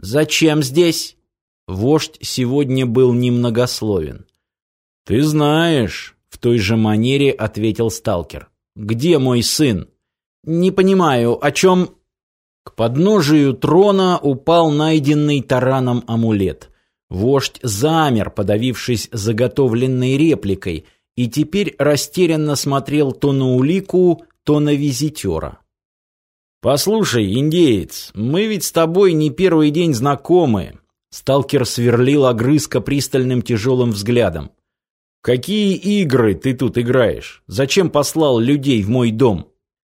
Зачем здесь? Вождь сегодня был немногословен. Ты знаешь, в той же манере ответил сталкер. Где мой сын? Не понимаю, о чем к подножию трона упал найденный тараном амулет. Вождь замер, подавившись заготовленной репликой, и теперь растерянно смотрел то на улику, то на визитера. «Послушай, индеец, мы ведь с тобой не первый день знакомы». Сталкер сверлил огрызка пристальным тяжелым взглядом. «Какие игры ты тут играешь? Зачем послал людей в мой дом?»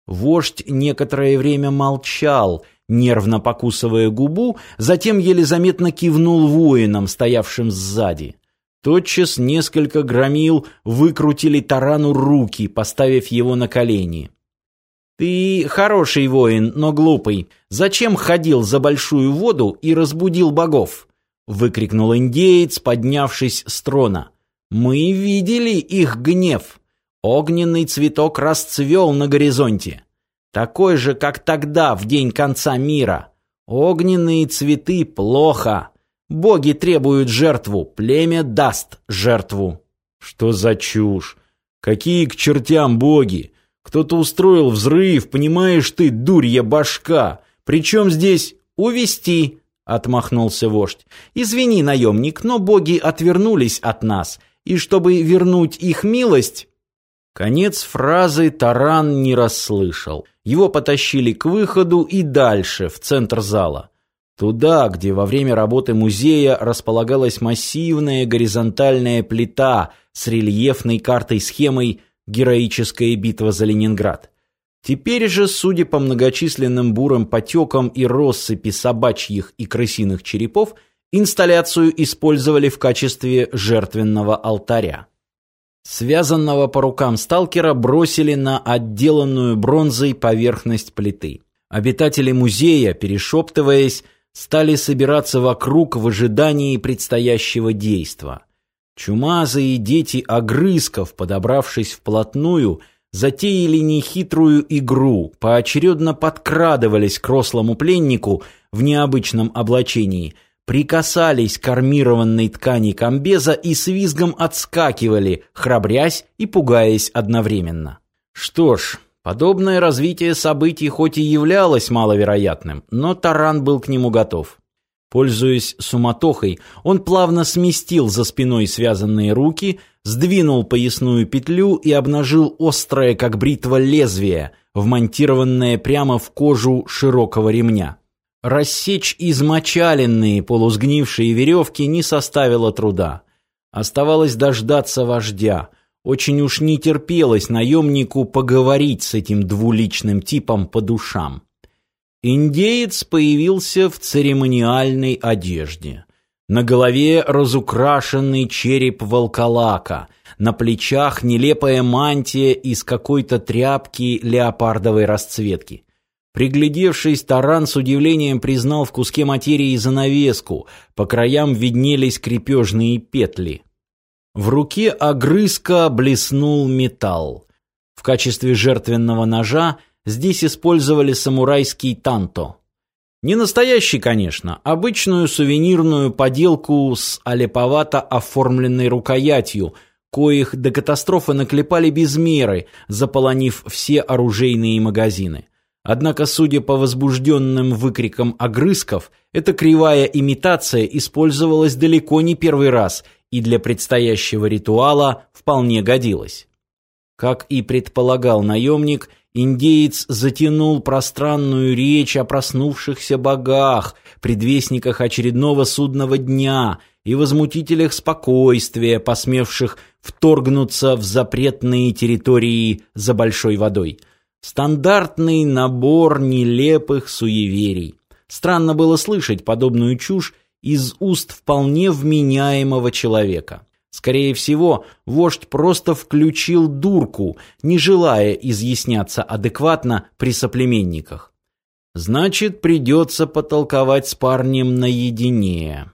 Вождь некоторое время молчал, нервно покусывая губу, затем еле заметно кивнул воинам, стоявшим сзади. Тотчас несколько громил выкрутили тарану руки, поставив его на колени. «Ты хороший воин, но глупый. Зачем ходил за большую воду и разбудил богов?» — выкрикнул индеец, поднявшись с трона. Мы видели их гнев. Огненный цветок расцвел на горизонте. Такой же, как тогда, в день конца мира. Огненные цветы плохо. Боги требуют жертву, племя даст жертву. Что за чушь? Какие к чертям боги? Кто-то устроил взрыв, понимаешь ты, дурья башка. Причем здесь увести? Отмахнулся вождь. Извини, наемник, но боги отвернулись от нас — и чтобы вернуть их милость...» Конец фразы Таран не расслышал. Его потащили к выходу и дальше, в центр зала. Туда, где во время работы музея располагалась массивная горизонтальная плита с рельефной картой-схемой «Героическая битва за Ленинград». Теперь же, судя по многочисленным бурым потекам и россыпи собачьих и крысиных черепов, Инсталляцию использовали в качестве жертвенного алтаря. Связанного по рукам сталкера бросили на отделанную бронзой поверхность плиты. Обитатели музея, перешептываясь, стали собираться вокруг в ожидании предстоящего действа. Чумазые дети огрызков, подобравшись вплотную, затеяли нехитрую игру, поочередно подкрадывались к рослому пленнику в необычном облачении – прикасались к армированной ткани комбеза и с визгом отскакивали, храбрясь и пугаясь одновременно. Что ж, подобное развитие событий хоть и являлось маловероятным, но Таран был к нему готов. Пользуясь суматохой, он плавно сместил за спиной связанные руки, сдвинул поясную петлю и обнажил острое, как бритва, лезвие, вмонтированное прямо в кожу широкого ремня. Рассечь измочаленные полусгнившие веревки не составило труда. Оставалось дождаться вождя. Очень уж не терпелось наемнику поговорить с этим двуличным типом по душам. Индеец появился в церемониальной одежде. На голове разукрашенный череп волколака, на плечах нелепая мантия из какой-то тряпки леопардовой расцветки. Приглядевшись, Таран с удивлением признал в куске материи занавеску, по краям виднелись крепежные петли. В руке огрызка блеснул металл. В качестве жертвенного ножа здесь использовали самурайский танто. Не настоящий, конечно, обычную сувенирную поделку с олеповато оформленной рукоятью, коих до катастрофы наклепали без меры, заполонив все оружейные магазины. Однако, судя по возбужденным выкрикам огрызков, эта кривая имитация использовалась далеко не первый раз и для предстоящего ритуала вполне годилась. Как и предполагал наемник, индеец затянул пространную речь о проснувшихся богах, предвестниках очередного судного дня и возмутителях спокойствия, посмевших вторгнуться в запретные территории за большой водой – Стандартный набор нелепых суеверий. Странно было слышать подобную чушь из уст вполне вменяемого человека. Скорее всего, вождь просто включил дурку, не желая изъясняться адекватно при соплеменниках. Значит, придется потолковать с парнем наедине.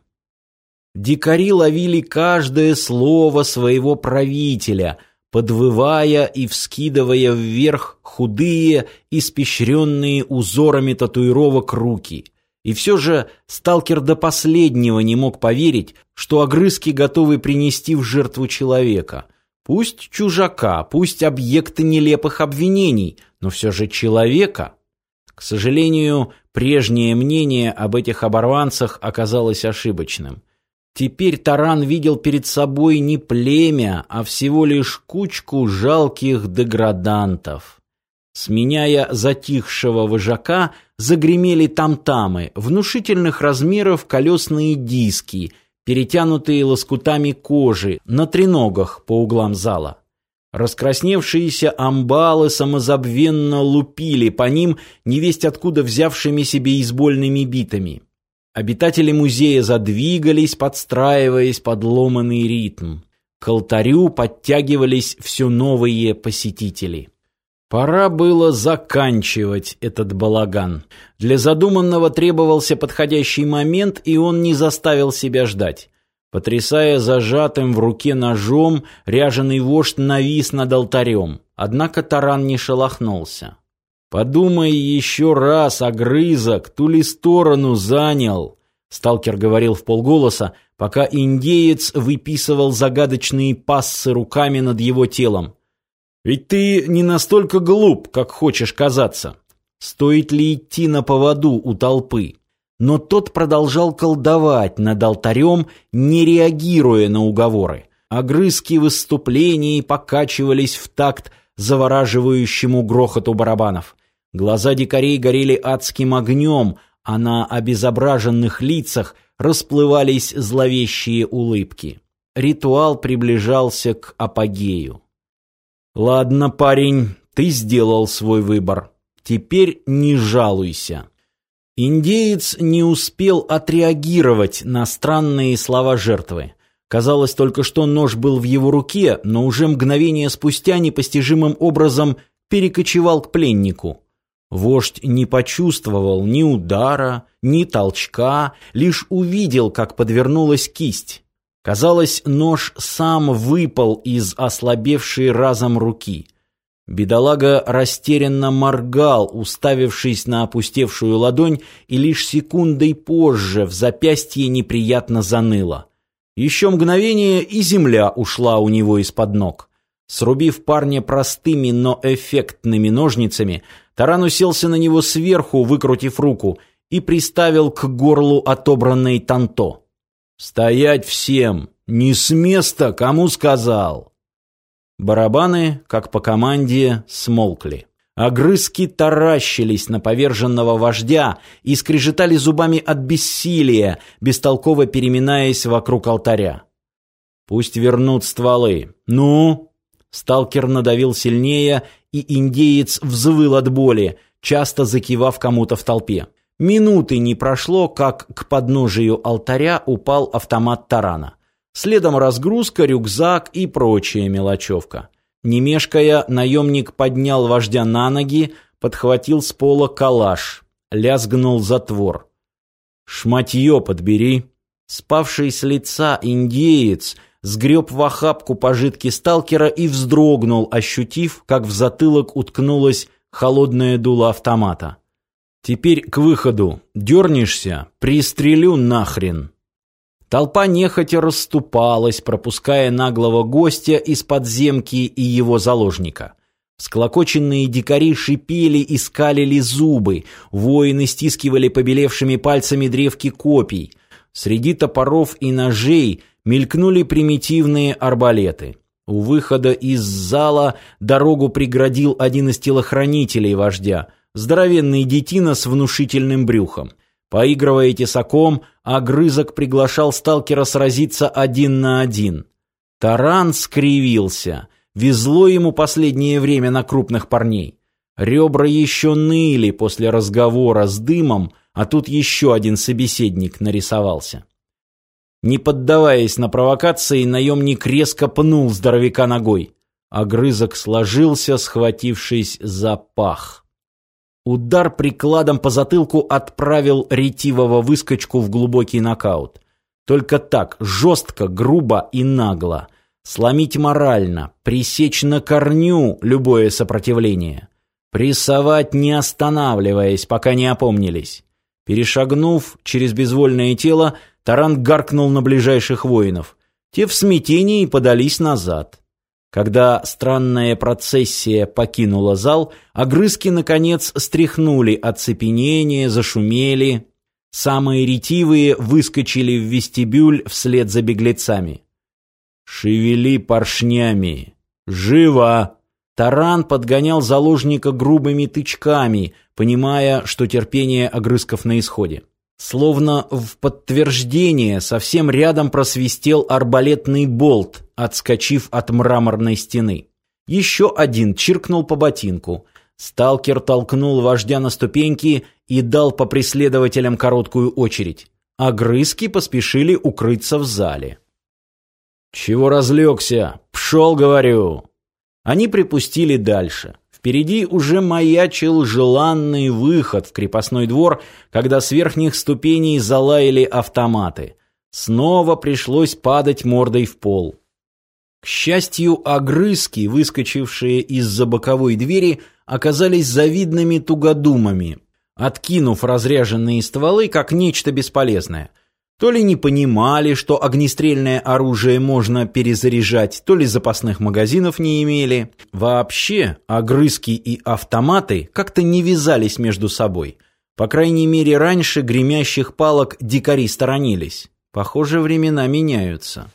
Дикари ловили каждое слово своего правителя, подвывая и вскидывая вверх худые, испещренные узорами татуировок руки. И все же сталкер до последнего не мог поверить, что огрызки готовы принести в жертву человека. Пусть чужака, пусть объекта нелепых обвинений, но все же человека. К сожалению, прежнее мнение об этих оборванцах оказалось ошибочным. Теперь Таран видел перед собой не племя, а всего лишь кучку жалких деградантов. Сменяя затихшего вожака, загремели тамтамы, внушительных размеров колесные диски, перетянутые лоскутами кожи, на треногах по углам зала. Раскрасневшиеся амбалы самозабвенно лупили по ним, невесть откуда взявшимися бейсбольными битами. Обитатели музея задвигались, подстраиваясь под ломанный ритм. К алтарю подтягивались все новые посетители. Пора было заканчивать этот балаган. Для задуманного требовался подходящий момент, и он не заставил себя ждать. Потрясая зажатым в руке ножом, ряженый вождь навис над алтарем. Однако таран не шелохнулся. «Подумай еще раз, огрызок, ту ли сторону занял?» Сталкер говорил в полголоса, пока индеец выписывал загадочные пассы руками над его телом. «Ведь ты не настолько глуп, как хочешь казаться. Стоит ли идти на поводу у толпы?» Но тот продолжал колдовать над алтарем, не реагируя на уговоры. Огрызки выступлений покачивались в такт завораживающему грохоту барабанов. Глаза дикарей горели адским огнем, а на обезображенных лицах расплывались зловещие улыбки. Ритуал приближался к апогею. «Ладно, парень, ты сделал свой выбор. Теперь не жалуйся». Индеец не успел отреагировать на странные слова жертвы. Казалось только, что нож был в его руке, но уже мгновение спустя непостижимым образом перекочевал к пленнику. Вождь не почувствовал ни удара, ни толчка, лишь увидел, как подвернулась кисть. Казалось, нож сам выпал из ослабевшей разом руки. Бедолага растерянно моргал, уставившись на опустевшую ладонь, и лишь секундой позже в запястье неприятно заныло. Еще мгновение, и земля ушла у него из-под ног. Срубив парня простыми, но эффектными ножницами, Таран уселся на него сверху, выкрутив руку, и приставил к горлу отобранной танто. «Стоять всем! Не с места, кому сказал!» Барабаны, как по команде, смолкли. Огрызки таращились на поверженного вождя и скрежетали зубами от бессилия, бестолково переминаясь вокруг алтаря. «Пусть вернут стволы. Ну?» Сталкер надавил сильнее, и индеец взвыл от боли, часто закивав кому-то в толпе. Минуты не прошло, как к подножию алтаря упал автомат тарана. Следом разгрузка, рюкзак и прочая мелочевка. Не мешкая, наемник поднял вождя на ноги, подхватил с пола калаш, лязгнул затвор. «Шматье подбери!» Спавший с лица индеец сгреб в охапку пожитки сталкера и вздрогнул, ощутив, как в затылок уткнулось холодное дуло автомата. «Теперь к выходу. Дернешься? Пристрелю нахрен!» Толпа нехотя расступалась, пропуская наглого гостя из подземки и его заложника. Склокоченные дикари шипели и скалили зубы, воины стискивали побелевшими пальцами древки копий. Среди топоров и ножей мелькнули примитивные арбалеты. У выхода из зала дорогу преградил один из телохранителей вождя, здоровенный детина с внушительным брюхом. Поигрывая тесаком, огрызок приглашал сталкера сразиться один на один. Таран скривился. Везло ему последнее время на крупных парней. Ребра еще ныли после разговора с дымом, а тут еще один собеседник нарисовался. Не поддаваясь на провокации, наемник резко пнул здоровяка ногой. Огрызок сложился, схватившись за пах. Удар прикладом по затылку отправил ретивого выскочку в глубокий нокаут. Только так, жестко, грубо и нагло. Сломить морально, пресечь на корню любое сопротивление. Прессовать не останавливаясь, пока не опомнились. Перешагнув через безвольное тело, Таран гаркнул на ближайших воинов. Те в смятении подались назад. Когда странная процессия покинула зал, огрызки, наконец, стряхнули оцепенение, зашумели. Самые ретивые выскочили в вестибюль вслед за беглецами. «Шевели поршнями! Живо!» Таран подгонял заложника грубыми тычками, понимая, что терпение огрызков на исходе. Словно в подтверждение совсем рядом просвистел арбалетный болт, отскочив от мраморной стены. Еще один чиркнул по ботинку. Сталкер толкнул вождя на ступеньки и дал по преследователям короткую очередь. Огрызки поспешили укрыться в зале. «Чего разлегся? Пшел, говорю!» Они припустили дальше. Впереди уже маячил желанный выход в крепостной двор, когда с верхних ступеней залаяли автоматы. Снова пришлось падать мордой в пол. К счастью, огрызки, выскочившие из-за боковой двери, оказались завидными тугодумами, откинув разряженные стволы как нечто бесполезное – то ли не понимали, что огнестрельное оружие можно перезаряжать, то ли запасных магазинов не имели. Вообще, огрызки и автоматы как-то не вязались между собой. По крайней мере, раньше гремящих палок дикари сторонились. Похоже, времена меняются.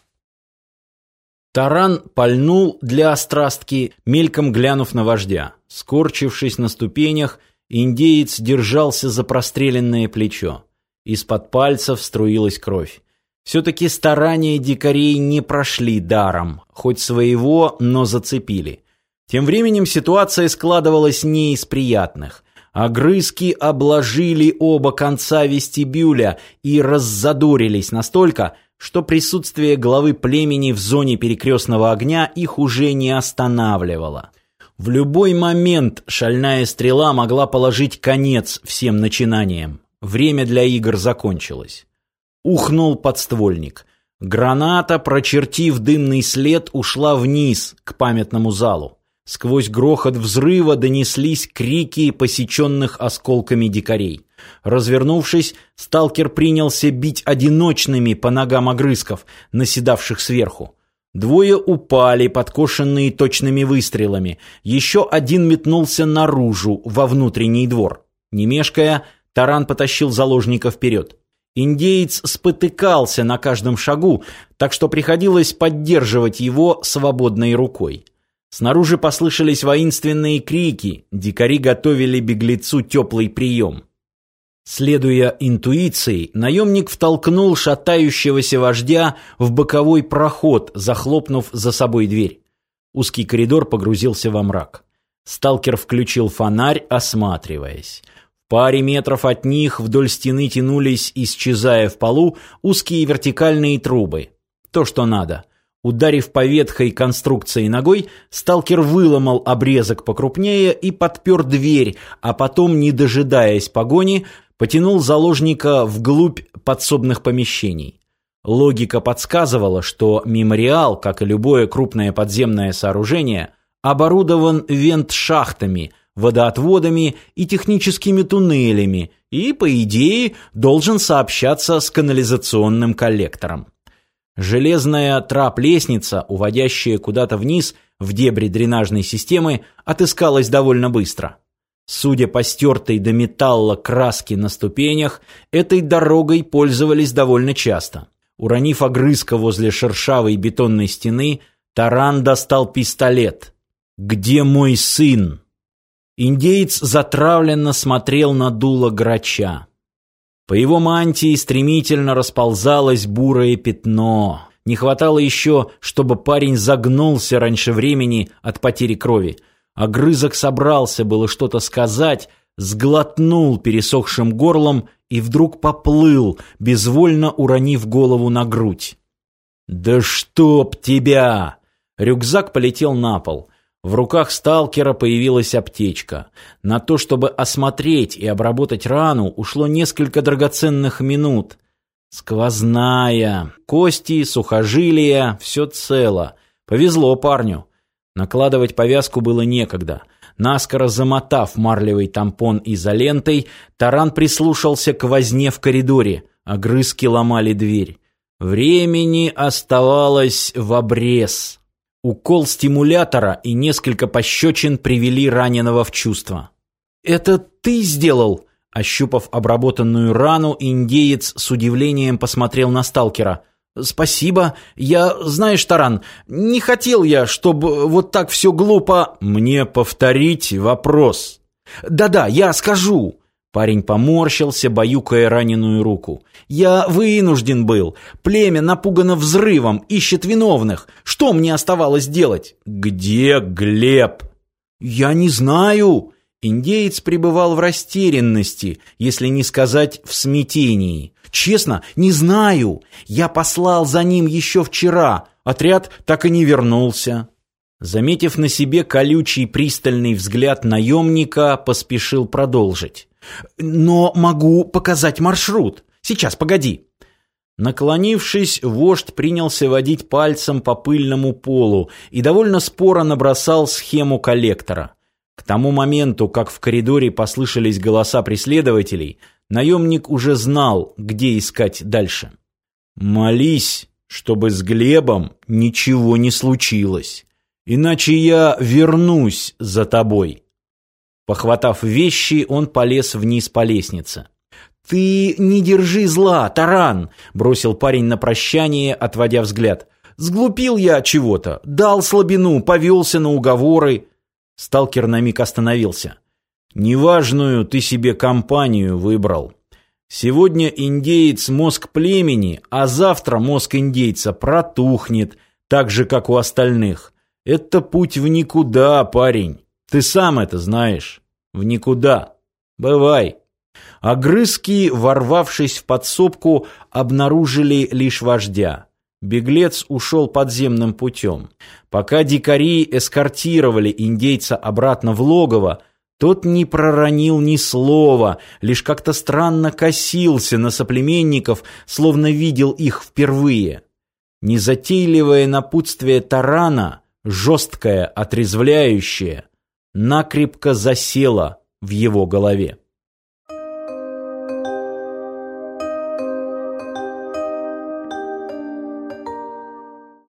Таран пальнул для острастки, мельком глянув на вождя. Скорчившись на ступенях, индеец держался за простреленное плечо. Из-под пальцев струилась кровь. Все-таки старания дикарей не прошли даром, хоть своего, но зацепили. Тем временем ситуация складывалась не из приятных. Огрызки обложили оба конца вестибюля и раззадорились настолько, что присутствие главы племени в зоне перекрестного огня их уже не останавливало. В любой момент шальная стрела могла положить конец всем начинаниям. Время для игр закончилось. Ухнул подствольник. Граната, прочертив дымный след, ушла вниз, к памятному залу. Сквозь грохот взрыва донеслись крики посеченных осколками дикарей. Развернувшись, сталкер принялся бить одиночными по ногам огрызков, наседавших сверху. Двое упали, подкошенные точными выстрелами. Еще один метнулся наружу, во внутренний двор. Не мешкая, Таран потащил заложника вперед. Индеец спотыкался на каждом шагу, так что приходилось поддерживать его свободной рукой. Снаружи послышались воинственные крики, дикари готовили беглецу теплый прием. Следуя интуиции, наемник втолкнул шатающегося вождя в боковой проход, захлопнув за собой дверь. Узкий коридор погрузился во мрак. Сталкер включил фонарь, осматриваясь паре метров от них вдоль стены тянулись, исчезая в полу, узкие вертикальные трубы. То, что надо. Ударив по ветхой конструкции ногой, сталкер выломал обрезок покрупнее и подпер дверь, а потом, не дожидаясь погони, потянул заложника вглубь подсобных помещений. Логика подсказывала, что мемориал, как и любое крупное подземное сооружение, оборудован вент-шахтами – водоотводами и техническими туннелями и, по идее, должен сообщаться с канализационным коллектором. Железная трап-лестница, уводящая куда-то вниз в дебри дренажной системы, отыскалась довольно быстро. Судя по стертой до металла краске на ступенях, этой дорогой пользовались довольно часто. Уронив огрызка возле шершавой бетонной стены, Таран достал пистолет. «Где мой сын?» Индеец затравленно смотрел на дуло грача. По его мантии стремительно расползалось бурое пятно. Не хватало еще, чтобы парень загнулся раньше времени от потери крови. Огрызок собрался было что-то сказать, сглотнул пересохшим горлом и вдруг поплыл, безвольно уронив голову на грудь. «Да чтоб тебя!» Рюкзак полетел на пол. В руках сталкера появилась аптечка. На то, чтобы осмотреть и обработать рану, ушло несколько драгоценных минут. Сквозная. Кости, сухожилия, все цело. Повезло парню. Накладывать повязку было некогда. Наскоро замотав марлевый тампон изолентой, Таран прислушался к возне в коридоре. Огрызки ломали дверь. Времени оставалось в обрез. Укол стимулятора и несколько пощечин привели раненого в чувство. «Это ты сделал?» Ощупав обработанную рану, индеец с удивлением посмотрел на сталкера. «Спасибо. Я, знаешь, Таран, не хотел я, чтобы вот так все глупо...» «Мне повторить вопрос». «Да-да, я скажу». Парень поморщился, баюкая раненую руку. «Я вынужден был. Племя напугано взрывом, ищет виновных. Что мне оставалось делать?» «Где Глеб?» «Я не знаю». Индеец пребывал в растерянности, если не сказать в смятении. «Честно, не знаю. Я послал за ним еще вчера. Отряд так и не вернулся». Заметив на себе колючий пристальный взгляд наемника, поспешил продолжить. «Но могу показать маршрут. Сейчас, погоди». Наклонившись, вождь принялся водить пальцем по пыльному полу и довольно споро набросал схему коллектора. К тому моменту, как в коридоре послышались голоса преследователей, наемник уже знал, где искать дальше. «Молись, чтобы с Глебом ничего не случилось, иначе я вернусь за тобой». Похватав вещи, он полез вниз по лестнице. «Ты не держи зла, Таран!» — бросил парень на прощание, отводя взгляд. «Сглупил я чего-то, дал слабину, повелся на уговоры». Сталкер на миг остановился. «Неважную ты себе компанию выбрал. Сегодня индеец мозг племени, а завтра мозг индейца протухнет, так же, как у остальных. Это путь в никуда, парень. Ты сам это знаешь. В никуда. Бывай». Огрызки, ворвавшись в подсобку, обнаружили лишь вождя. Беглец ушел подземным путем. Пока дикари эскортировали индейца обратно в логово, тот не проронил ни слова, лишь как-то странно косился на соплеменников, словно видел их впервые. Незатейливое напутствие тарана, жесткое, отрезвляющее, накрепко засело в его голове.